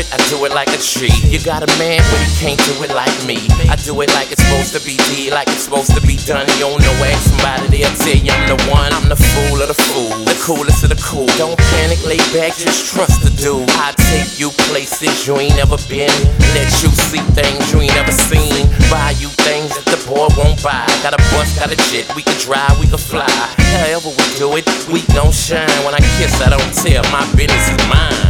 it, I do it like a G. You got a man, but he can't do it like me. I do it like it's supposed to be D, like it's supposed to be done. You don't know ask somebody, they'll tell you I'm the one. I'm the fool of the fool, the coolest of the cool. Don't panic, lay back, just trust the dude. I take you places you ain't never been. Let you see things you ain't never seen. Buy you things that the boy won't buy. Got a bus, got a jet, we can drive, we can fly. However we do it, we gon' shine. When I kiss, I don't tell, my business is mine.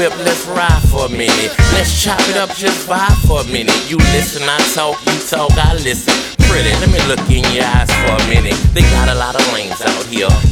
Whip, let's ride for a minute. Let's chop it up, just vibe for a minute. You listen, I talk, you talk, I listen. Pretty, let me look in your eyes for a minute. They got a lot of here.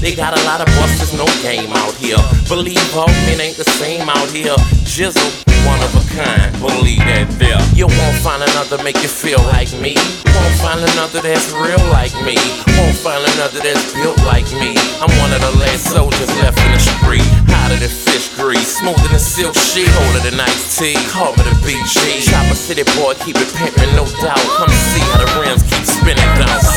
They got a lot of busters, no game out here. Believe all men ain't the same out here. Jizzle, one of a kind. Believe that there. You won't find another make you feel like me. Won't find another that's real like me. Won't find another that's built like me. I'm one of the last soldiers left in the street. Hotter than fish grease, smoother than silk sheet, older than iced tea. Call me the BG. Chopper City boy, keep it pimpin', no doubt. Come see how the rims keep spinning down.